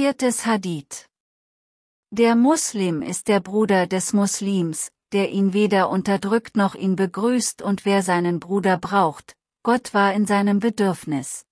Viertes Hadith. Der Muslim ist der Bruder des Muslims, der ihn weder unterdrückt noch ihn begrüßt und wer seinen Bruder braucht, Gott war in seinem Bedürfnis.